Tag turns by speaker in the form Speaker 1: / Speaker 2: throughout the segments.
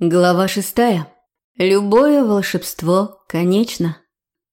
Speaker 1: Глава шестая. Любое волшебство конечно.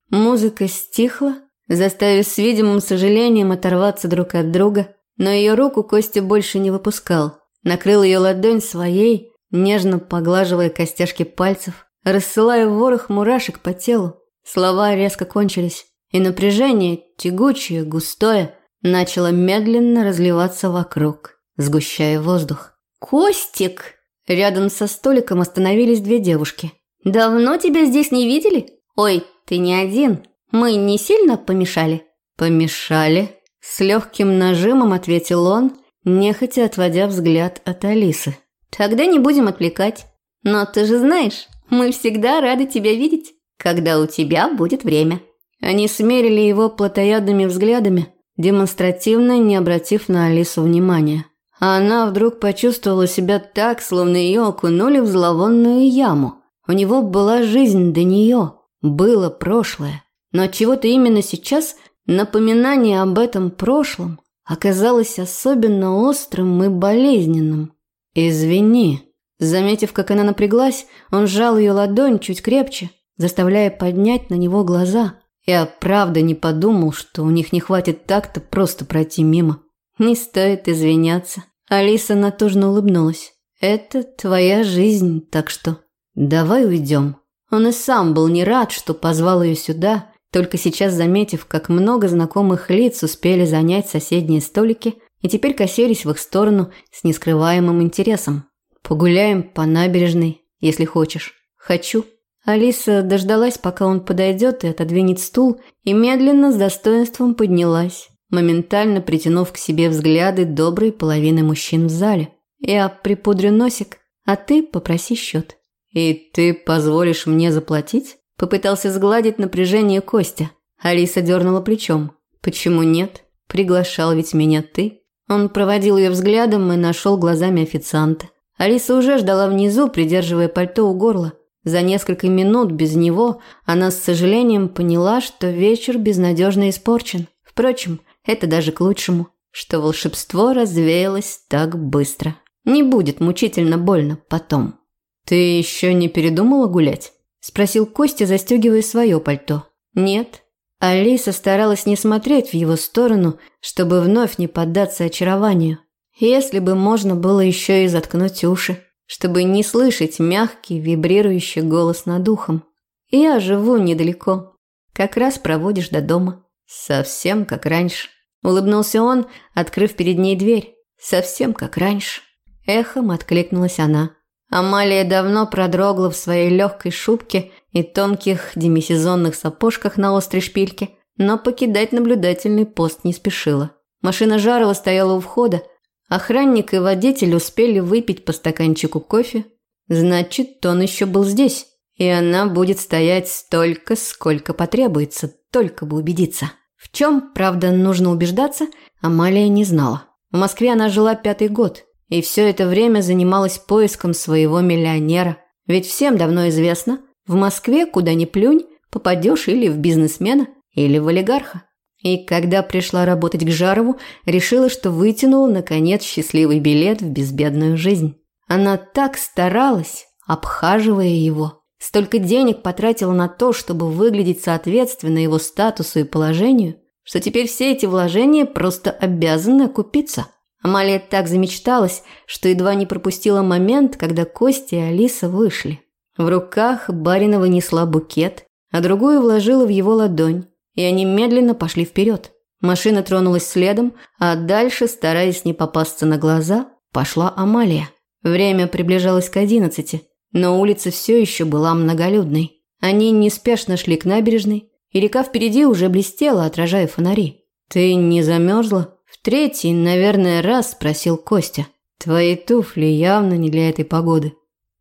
Speaker 1: Музыка стихла, заставив с видимым сожалением оторваться друг от друга, но ее руку Костя больше не выпускал. Накрыл ее ладонь своей, нежно поглаживая костяшки пальцев, рассылая ворох мурашек по телу. Слова резко кончились, и напряжение, тягучее, густое, начало медленно разливаться вокруг, сгущая воздух. «Костик!» Рядом со столиком остановились две девушки. «Давно тебя здесь не видели? Ой, ты не один. Мы не сильно помешали?» «Помешали?» С легким нажимом ответил он, нехотя отводя взгляд от Алисы. «Тогда не будем отвлекать. Но ты же знаешь, мы всегда рады тебя видеть, когда у тебя будет время». Они смерили его плотоядными взглядами, демонстративно не обратив на Алису внимания. А она вдруг почувствовала себя так, словно ее окунули в зловонную яму. У него была жизнь до нее, было прошлое. Но чего-то именно сейчас напоминание об этом прошлом оказалось особенно острым и болезненным. «Извини». Заметив, как она напряглась, он сжал ее ладонь чуть крепче, заставляя поднять на него глаза. Я правда не подумал, что у них не хватит так-то просто пройти мимо. «Не стоит извиняться». Алиса натужно улыбнулась. «Это твоя жизнь, так что давай уйдем». Он и сам был не рад, что позвал ее сюда, только сейчас заметив, как много знакомых лиц успели занять соседние столики и теперь косились в их сторону с нескрываемым интересом. «Погуляем по набережной, если хочешь». «Хочу». Алиса дождалась, пока он подойдет и отодвинет стул, и медленно с достоинством поднялась моментально притянув к себе взгляды доброй половины мужчин в зале. «Я припудрю носик, а ты попроси счет». «И ты позволишь мне заплатить?» Попытался сгладить напряжение Костя. Алиса дернула плечом. «Почему нет? Приглашал ведь меня ты». Он проводил ее взглядом и нашел глазами официанта. Алиса уже ждала внизу, придерживая пальто у горла. За несколько минут без него она с сожалением поняла, что вечер безнадежно испорчен. Впрочем, это даже к лучшему, что волшебство развеялось так быстро. Не будет мучительно больно потом. «Ты еще не передумала гулять?» – спросил Костя, застегивая свое пальто. «Нет». Алиса старалась не смотреть в его сторону, чтобы вновь не поддаться очарованию. Если бы можно было еще и заткнуть уши, чтобы не слышать мягкий, вибрирующий голос над ухом. «Я живу недалеко. Как раз проводишь до дома. Совсем как раньше». Улыбнулся он, открыв перед ней дверь. Совсем как раньше. Эхом откликнулась она. Амалия давно продрогла в своей легкой шубке и тонких демисезонных сапожках на острой шпильке, но покидать наблюдательный пост не спешила. Машина Жарова стояла у входа. Охранник и водитель успели выпить по стаканчику кофе. Значит, он еще был здесь. И она будет стоять столько, сколько потребуется, только бы убедиться. В чем, правда, нужно убеждаться, Амалия не знала. В Москве она жила пятый год, и все это время занималась поиском своего миллионера. Ведь всем давно известно, в Москве, куда ни плюнь, попадешь или в бизнесмена, или в олигарха. И когда пришла работать к Жарову, решила, что вытянула, наконец, счастливый билет в безбедную жизнь. Она так старалась, обхаживая его. Столько денег потратила на то, чтобы выглядеть соответственно его статусу и положению, что теперь все эти вложения просто обязаны окупиться. Амалия так замечталась, что едва не пропустила момент, когда Костя и Алиса вышли. В руках Баринова несла букет, а другую вложила в его ладонь, и они медленно пошли вперед. Машина тронулась следом, а дальше, стараясь не попасться на глаза, пошла Амалия. Время приближалось к одиннадцати – но улица все еще была многолюдной. Они неспешно шли к набережной, и река впереди уже блестела, отражая фонари. «Ты не замерзла?» В третий, наверное, раз спросил Костя. «Твои туфли явно не для этой погоды».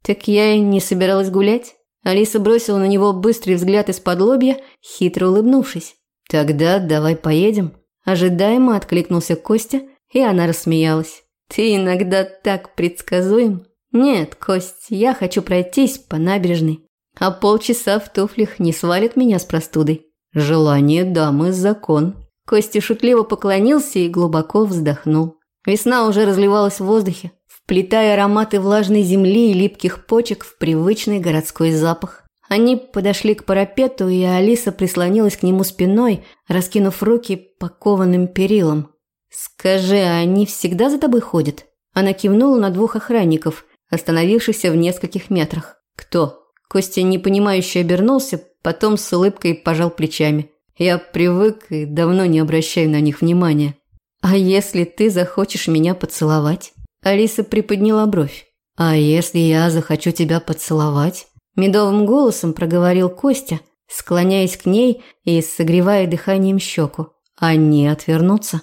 Speaker 1: «Так я и не собиралась гулять?» Алиса бросила на него быстрый взгляд из-под лобья, хитро улыбнувшись. «Тогда давай поедем». Ожидаемо откликнулся Костя, и она рассмеялась. «Ты иногда так предсказуем». «Нет, Кость, я хочу пройтись по набережной, а полчаса в туфлях не свалит меня с простудой». «Желание дамы – закон». Костя шутливо поклонился и глубоко вздохнул. Весна уже разливалась в воздухе. Вплетая ароматы влажной земли и липких почек в привычный городской запах. Они подошли к парапету, и Алиса прислонилась к нему спиной, раскинув руки по кованым перилам. «Скажи, а они всегда за тобой ходят?» Она кивнула на двух охранников, остановившихся в нескольких метрах. «Кто?» Костя непонимающе обернулся, потом с улыбкой пожал плечами. «Я привык и давно не обращаю на них внимания». «А если ты захочешь меня поцеловать?» Алиса приподняла бровь. «А если я захочу тебя поцеловать?» Медовым голосом проговорил Костя, склоняясь к ней и согревая дыханием щеку. «Они отвернутся?»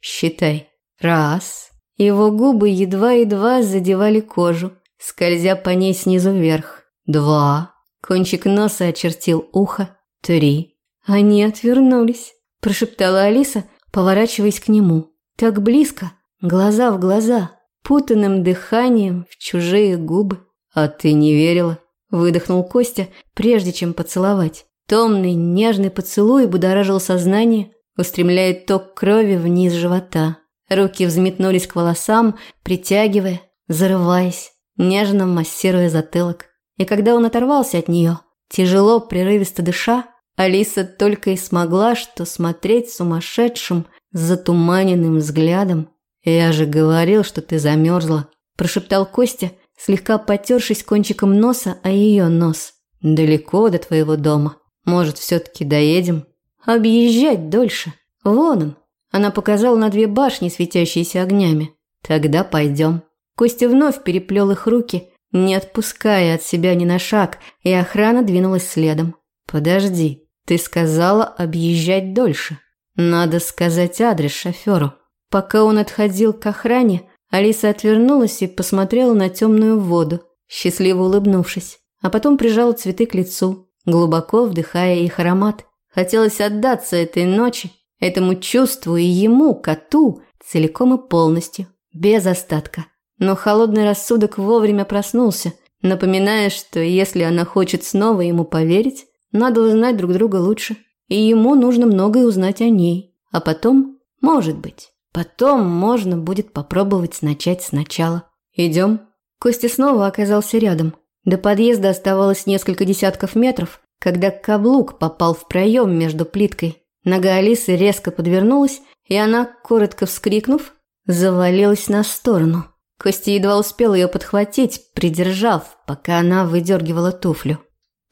Speaker 1: «Считай. Раз». Его губы едва-едва задевали кожу, скользя по ней снизу вверх. Два. Кончик носа очертил ухо. Три. Они отвернулись, прошептала Алиса, поворачиваясь к нему. Так близко, глаза в глаза, путанным дыханием в чужие губы. А ты не верила? Выдохнул Костя, прежде чем поцеловать. Томный, нежный поцелуй будоражил сознание, устремляя ток крови вниз живота. Руки взметнулись к волосам, притягивая, зарываясь, нежно массируя затылок. И когда он оторвался от нее, тяжело, прерывисто дыша, Алиса только и смогла что смотреть сумасшедшим, затуманенным взглядом. «Я же говорил, что ты замерзла», – прошептал Костя, слегка потершись кончиком носа о ее нос. «Далеко до твоего дома. Может, все-таки доедем?» «Объезжать дольше. Вон он». Она показала на две башни, светящиеся огнями. «Тогда пойдем». Костя вновь переплел их руки, не отпуская от себя ни на шаг, и охрана двинулась следом. «Подожди, ты сказала объезжать дольше. Надо сказать адрес шоферу». Пока он отходил к охране, Алиса отвернулась и посмотрела на темную воду, счастливо улыбнувшись, а потом прижала цветы к лицу, глубоко вдыхая их аромат. Хотелось отдаться этой ночи, этому чувству и ему, коту, целиком и полностью, без остатка. Но холодный рассудок вовремя проснулся, напоминая, что если она хочет снова ему поверить, надо узнать друг друга лучше. И ему нужно многое узнать о ней. А потом, может быть, Потом можно будет попробовать начать сначала. Идем. Костя снова оказался рядом. До подъезда оставалось несколько десятков метров, когда каблук попал в проем между плиткой. Нога Алисы резко подвернулась, и она, коротко вскрикнув, завалилась на сторону. Костя едва успел ее подхватить, придержав, пока она выдергивала туфлю.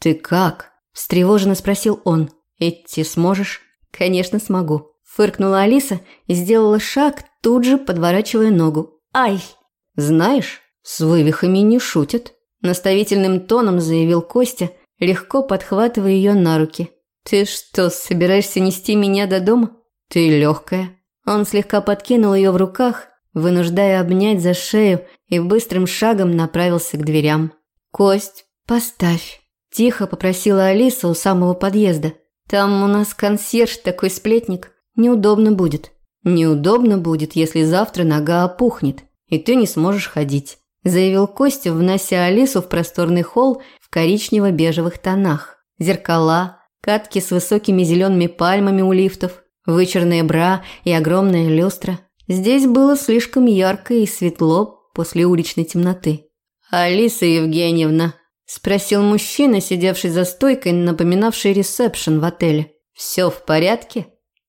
Speaker 1: «Ты как?» – встревоженно спросил он. «Идти сможешь?» «Конечно смогу». Фыркнула Алиса и сделала шаг, тут же подворачивая ногу. «Ай!» «Знаешь, с вывихами не шутят», – наставительным тоном заявил Костя, легко подхватывая ее на руки. «Ты что, собираешься нести меня до дома? Ты легкая». Он слегка подкинул ее в руках, вынуждая обнять за шею, и быстрым шагом направился к дверям. «Кость, поставь», – тихо попросила Алиса у самого подъезда. «Там у нас консьерж такой сплетник. Неудобно будет. Неудобно будет, если завтра нога опухнет, и ты не сможешь ходить», заявил Костя, внося Алису в просторный холл в коричнево-бежевых тонах. Зеркала, катки с высокими зелеными пальмами у лифтов, вычурные бра и огромная люстра. Здесь было слишком ярко и светло после уличной темноты. «Алиса Евгеньевна», – спросил мужчина, сидевший за стойкой, напоминавший ресепшн в отеле. «Все в порядке?»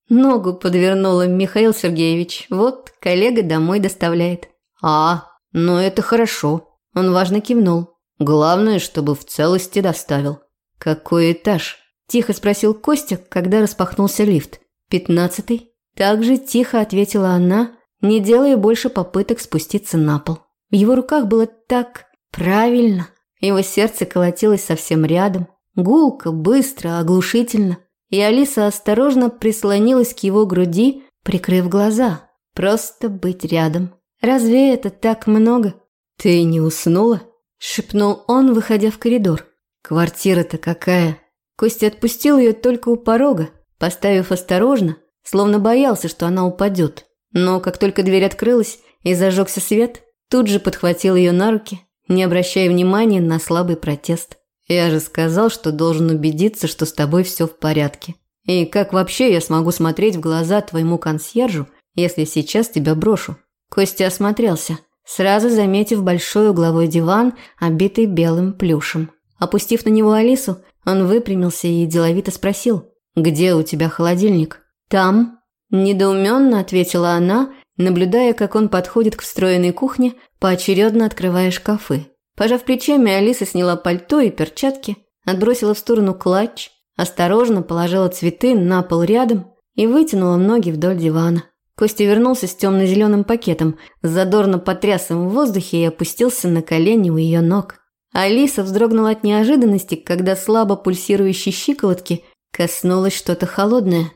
Speaker 1: Ногу подвернула Михаил Сергеевич. Вот коллега домой доставляет. А, ну это хорошо. Он важно кивнул. Главное, чтобы в целости доставил. Какой этаж? Тихо спросил Костя, когда распахнулся лифт. Пятнадцатый. Так же тихо ответила она, не делая больше попыток спуститься на пол. В его руках было так правильно. Его сердце колотилось совсем рядом. Гулко, быстро, оглушительно и Алиса осторожно прислонилась к его груди, прикрыв глаза. Просто быть рядом. Разве это так много? Ты не уснула? шепнул он, выходя в коридор. Квартира-то какая? Костя отпустил ее только у порога, поставив осторожно, словно боялся, что она упадет. Но как только дверь открылась и зажегся свет, тут же подхватил ее на руки, не обращая внимания на слабый протест. Я же сказал, что должен убедиться, что с тобой все в порядке. И как вообще я смогу смотреть в глаза твоему консьержу, если сейчас тебя брошу? Костя осмотрелся. сразу заметив большой угловой диван, обитый белым плюшем. Опустив на него Алису, он выпрямился и деловито спросил, «Где у тебя холодильник?» «Там», – недоуменно ответила она, наблюдая, как он подходит к встроенной кухне, поочередно открывая шкафы. Пожав плечами, Алиса сняла пальто и перчатки, отбросила в сторону клатч, осторожно положила цветы на пол рядом и вытянула ноги вдоль дивана. Костя вернулся с темно-зеленым пакетом, задорно потряс им в воздухе и опустился на колени у ее ног. Алиса вздрогнула от неожиданности, когда слабо пульсирующей щиколотки коснулось что-то холодное.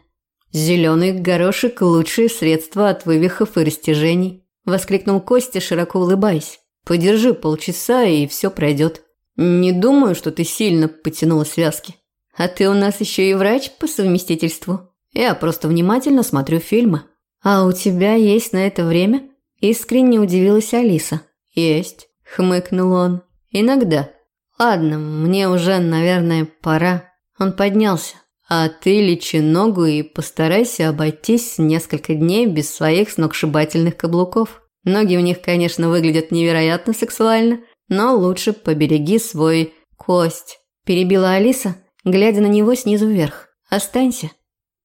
Speaker 1: «Зеленый горошек – лучшее средство от вывихов и растяжений», – воскликнул Костя, широко улыбаясь. «Подержи полчаса, и все пройдет. Не думаю, что ты сильно потянула связки. А ты у нас еще и врач по совместительству. Я просто внимательно смотрю фильмы». «А у тебя есть на это время?» – искренне удивилась Алиса. «Есть», – хмыкнул он. «Иногда. Ладно, мне уже, наверное, пора». Он поднялся. А ты лечи ногу и постарайся обойтись несколько дней без своих сногсшибательных каблуков. Ноги у них, конечно, выглядят невероятно сексуально, но лучше побереги свой кость. Перебила Алиса, глядя на него снизу вверх. Останься.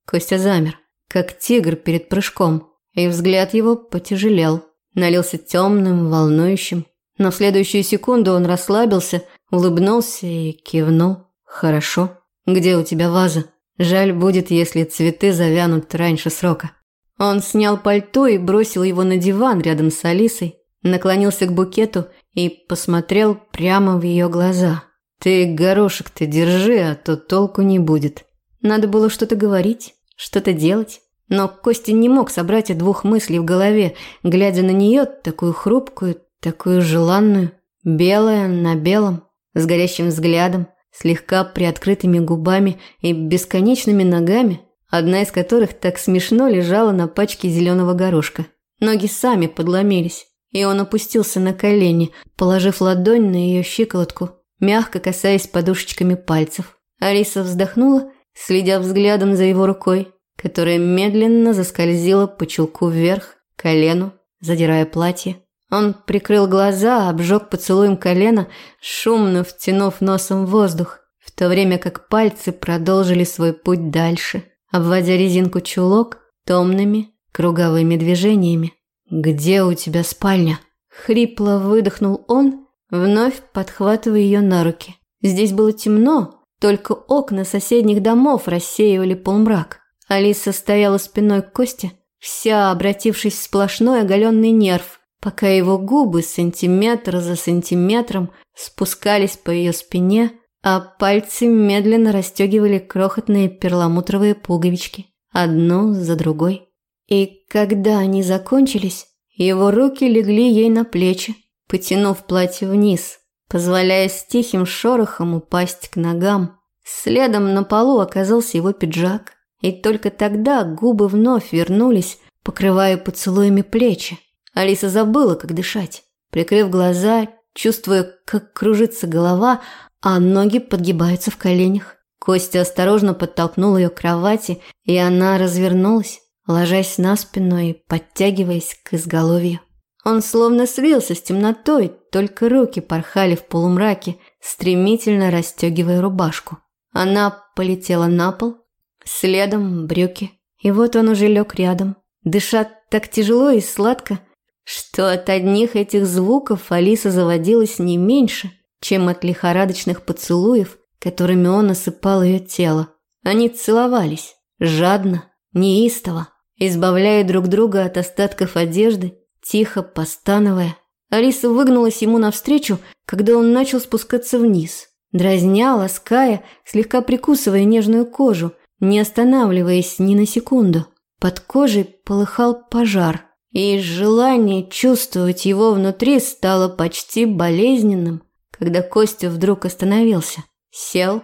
Speaker 1: Костя замер, как тигр перед прыжком, и взгляд его потяжелел, налился темным, волнующим. Но в следующую секунду он расслабился, улыбнулся и кивнул. «Хорошо. Где у тебя ваза?» Жаль будет, если цветы завянут раньше срока. Он снял пальто и бросил его на диван рядом с Алисой, наклонился к букету и посмотрел прямо в ее глаза. «Ты горошек-то держи, а то толку не будет». Надо было что-то говорить, что-то делать. Но Костя не мог собрать и двух мыслей в голове, глядя на нее, такую хрупкую, такую желанную, белая на белом, с горящим взглядом, слегка приоткрытыми губами и бесконечными ногами, одна из которых так смешно лежала на пачке зеленого горошка. Ноги сами подломились, и он опустился на колени, положив ладонь на ее щиколотку, мягко касаясь подушечками пальцев. Алиса вздохнула, следя взглядом за его рукой, которая медленно заскользила по чулку вверх, колену, задирая платье. Он прикрыл глаза, обжег поцелуем колено, шумно втянув носом воздух, в то время как пальцы продолжили свой путь дальше, обводя резинку чулок томными круговыми движениями. «Где у тебя спальня?» Хрипло выдохнул он, вновь подхватывая ее на руки. Здесь было темно, только окна соседних домов рассеивали полумрак. Алиса стояла спиной к Косте, вся обратившись в сплошной оголенный нерв, пока его губы сантиметр за сантиметром спускались по ее спине, а пальцы медленно расстегивали крохотные перламутровые пуговички, одну за другой. И когда они закончились, его руки легли ей на плечи, потянув платье вниз, позволяя с тихим шорохом упасть к ногам. Следом на полу оказался его пиджак, и только тогда губы вновь вернулись, покрывая поцелуями плечи. Алиса забыла, как дышать. Прикрыв глаза, чувствуя, как кружится голова, а ноги подгибаются в коленях. Костя осторожно подтолкнул ее к кровати, и она развернулась, ложась на спину и подтягиваясь к изголовью. Он словно слился с темнотой, только руки порхали в полумраке, стремительно расстегивая рубашку. Она полетела на пол, следом брюки. И вот он уже лег рядом, дыша так тяжело и сладко, что от одних этих звуков Алиса заводилась не меньше, чем от лихорадочных поцелуев, которыми он осыпал ее тело. Они целовались, жадно, неистово, избавляя друг друга от остатков одежды, тихо постановая. Алиса выгнулась ему навстречу, когда он начал спускаться вниз, дразня, лаская, слегка прикусывая нежную кожу, не останавливаясь ни на секунду. Под кожей полыхал пожар – и желание чувствовать его внутри стало почти болезненным, когда Костя вдруг остановился, сел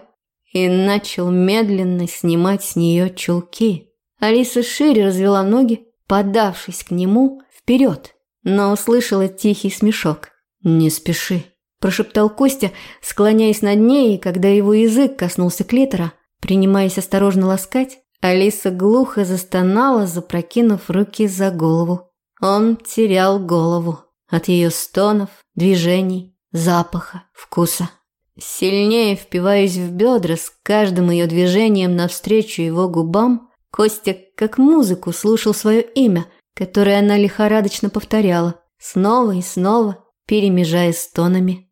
Speaker 1: и начал медленно снимать с нее чулки. Алиса шире развела ноги, подавшись к нему вперед, но услышала тихий смешок. «Не спеши», – прошептал Костя, склоняясь над ней, и когда его язык коснулся клитора, принимаясь осторожно ласкать, Алиса глухо застонала, запрокинув руки за голову. Он терял голову. от ее стонов, движений, запаха, вкуса. Сильнее впиваясь в бедра с каждым ее движением навстречу его губам, Костя как музыку слушал свое имя, которое она лихорадочно повторяла, снова и снова, перемежая стонами.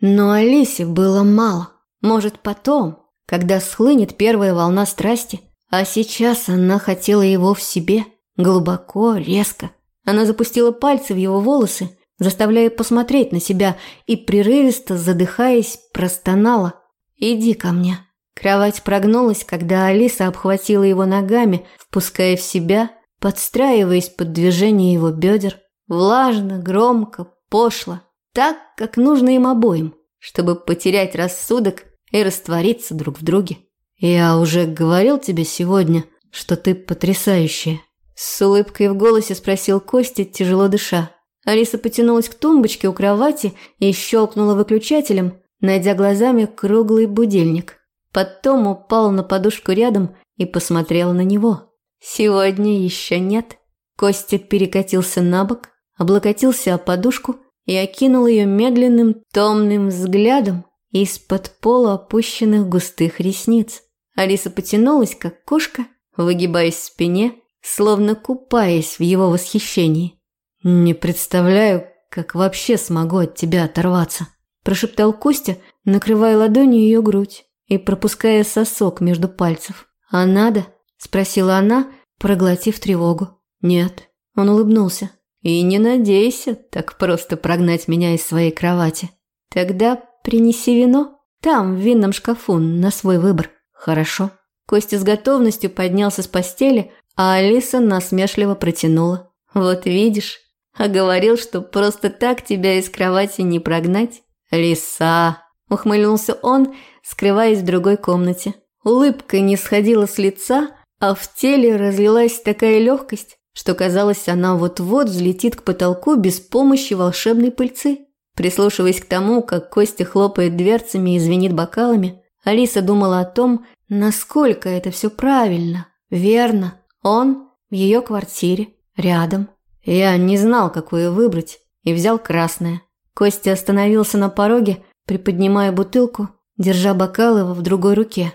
Speaker 1: Но Алисе было мало. Может, потом, когда схлынет первая волна страсти, а сейчас она хотела его в себе, глубоко, резко. Она запустила пальцы в его волосы, заставляя посмотреть на себя, и прерывисто, задыхаясь, простонала. «Иди ко мне». Кровать прогнулась, когда Алиса обхватила его ногами, впуская в себя, подстраиваясь под движение его бедер. Влажно, громко, пошло. Так, как нужно им обоим, чтобы потерять рассудок и раствориться друг в друге. «Я уже говорил тебе сегодня, что ты потрясающая». С улыбкой в голосе спросил Костя, тяжело дыша. Алиса потянулась к тумбочке у кровати и щелкнула выключателем, найдя глазами круглый будильник. Потом упала на подушку рядом и посмотрела на него. «Сегодня еще нет». Костя перекатился на бок, облокотился о подушку и окинул ее медленным, томным взглядом из-под пола опущенных густых ресниц. Алиса потянулась, как кошка, выгибаясь в спине, словно купаясь в его восхищении. «Не представляю, как вообще смогу от тебя оторваться», – прошептал Костя, накрывая ладонью ее грудь и пропуская сосок между пальцев. «А надо?» – спросила она, проглотив тревогу. «Нет». Он улыбнулся. «И не надейся так просто прогнать меня из своей кровати. Тогда принеси вино. Там, в винном шкафу, на свой выбор. Хорошо?» Костя с готовностью поднялся с постели, а Алиса насмешливо протянула. «Вот видишь, а говорил, что просто так тебя из кровати не прогнать». «Лиса!» – ухмыльнулся он, скрываясь в другой комнате. Улыбка не сходила с лица, а в теле разлилась такая легкость, что казалось, она вот-вот взлетит к потолку без помощи волшебной пыльцы. Прислушиваясь к тому, как Костя хлопает дверцами и звенит бокалами, Алиса думала о том, насколько это все правильно, верно. Он в ее квартире, рядом. Я не знал, какое выбрать, и взял красное. Костя остановился на пороге, приподнимая бутылку, держа бокалы в другой руке.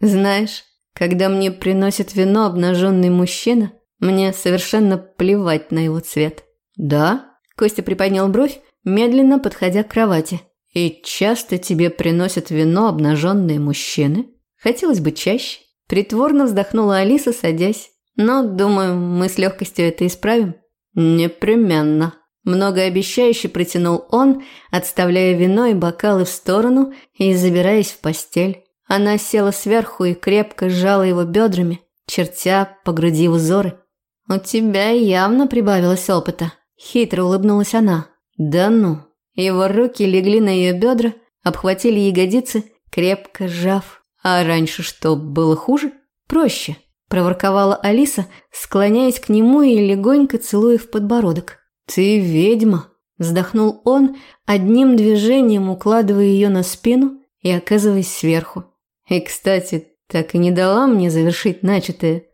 Speaker 1: Знаешь, когда мне приносит вино обнаженный мужчина, мне совершенно плевать на его цвет. Да? Костя приподнял бровь, медленно подходя к кровати. И часто тебе приносят вино обнаженные мужчины? Хотелось бы чаще. Притворно вздохнула Алиса, садясь. Но, думаю, мы с легкостью это исправим. Непременно. Многообещающе протянул он, отставляя вино и бокалы в сторону и забираясь в постель. Она села сверху и крепко сжала его бедрами, чертя по груди узоры. «У тебя явно прибавилось опыта», – хитро улыбнулась она. «Да ну». Его руки легли на ее бедра, обхватили ягодицы, крепко сжав. А раньше что, было хуже? Проще проворковала Алиса, склоняясь к нему и легонько целуя в подбородок. «Ты ведьма!» – вздохнул он, одним движением укладывая ее на спину и оказываясь сверху. «И, кстати, так и не дала мне завершить начатое.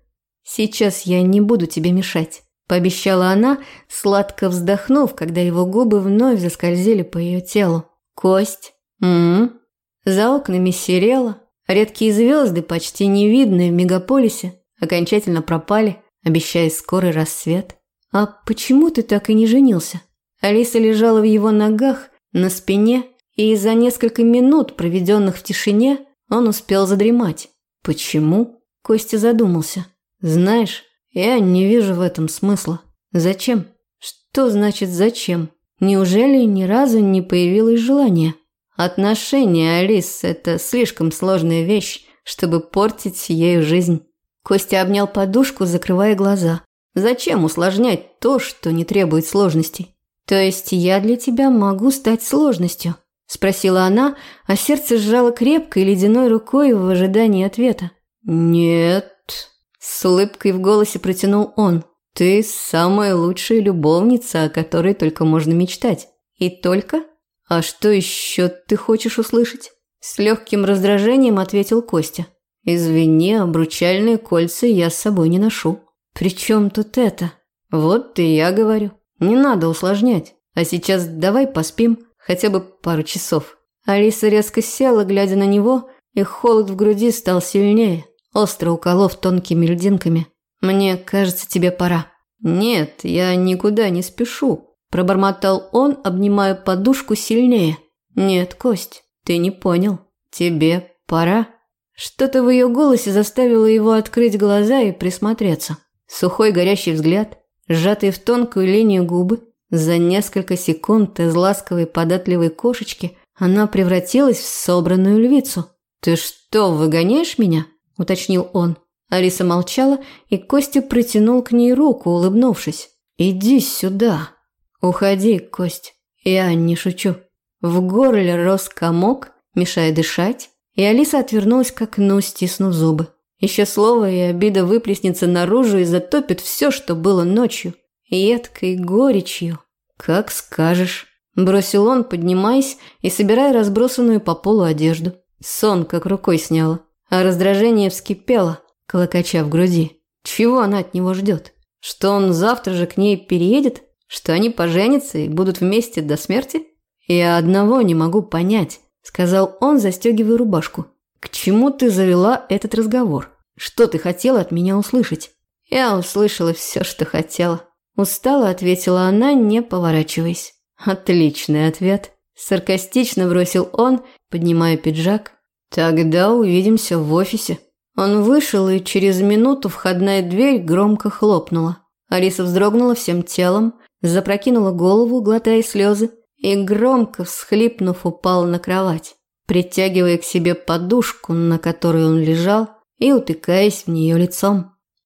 Speaker 1: Сейчас я не буду тебе мешать», – пообещала она, сладко вздохнув, когда его губы вновь заскользили по ее телу. «Кость? М-м-м?» За окнами серела, редкие звезды, почти невидные в мегаполисе, окончательно пропали, обещая скорый рассвет. «А почему ты так и не женился?» Алиса лежала в его ногах, на спине, и за несколько минут, проведенных в тишине, он успел задремать. «Почему?» Костя задумался. «Знаешь, я не вижу в этом смысла. Зачем? Что значит зачем? Неужели ни разу не появилось желание? Отношения, Алис, это слишком сложная вещь, чтобы портить ею жизнь. Костя обнял подушку, закрывая глаза. «Зачем усложнять то, что не требует сложностей?» «То есть я для тебя могу стать сложностью?» – спросила она, а сердце сжало крепкой ледяной рукой в ожидании ответа. «Нет», – с улыбкой в голосе протянул он. «Ты самая лучшая любовница, о которой только можно мечтать. И только? А что еще ты хочешь услышать?» С легким раздражением ответил Костя. Извини, обручальные кольца я с собой не ношу. При чем тут это? Вот и я говорю. Не надо усложнять. А сейчас давай поспим хотя бы пару часов. Алиса резко села, глядя на него, и холод в груди стал сильнее, остро уколов тонкими льдинками. «Мне кажется, тебе пора». «Нет, я никуда не спешу», – пробормотал он, обнимая подушку сильнее. «Нет, Кость, ты не понял. Тебе пора». Что-то в ее голосе заставило его открыть глаза и присмотреться. Сухой горящий взгляд, сжатые в тонкую линию губы. За несколько секунд из ласковой податливой кошечки она превратилась в собранную львицу. «Ты что, выгоняешь меня?» – уточнил он. Алиса молчала, и Костя протянул к ней руку, улыбнувшись. «Иди сюда». «Уходи, Кость. Я не шучу». В горле рос комок, мешая дышать, и Алиса отвернулась к окну, стиснув зубы. Еще слово, и обида выплеснется наружу и затопит все, что было ночью. Едкой горечью. «Как скажешь», – бросил он, поднимаясь и собирая разбросанную по полу одежду. Сон как рукой сняла, а раздражение вскипело, колокача в груди. Чего она от него ждет? Что он завтра же к ней переедет? Что они поженятся и будут вместе до смерти? Я одного не могу понять. – сказал он, застегивая рубашку. «К чему ты завела этот разговор? Что ты хотела от меня услышать?» «Я услышала все, что хотела». Устало ответила она, не поворачиваясь. «Отличный ответ», – саркастично бросил он, поднимая пиджак. «Тогда увидимся в офисе». Он вышел, и через минуту входная дверь громко хлопнула. Алиса вздрогнула всем телом, запрокинула голову, глотая слезы, и, громко всхлипнув, упал на кровать, притягивая к себе подушку, на которой он лежал, и утыкаясь в нее лицом.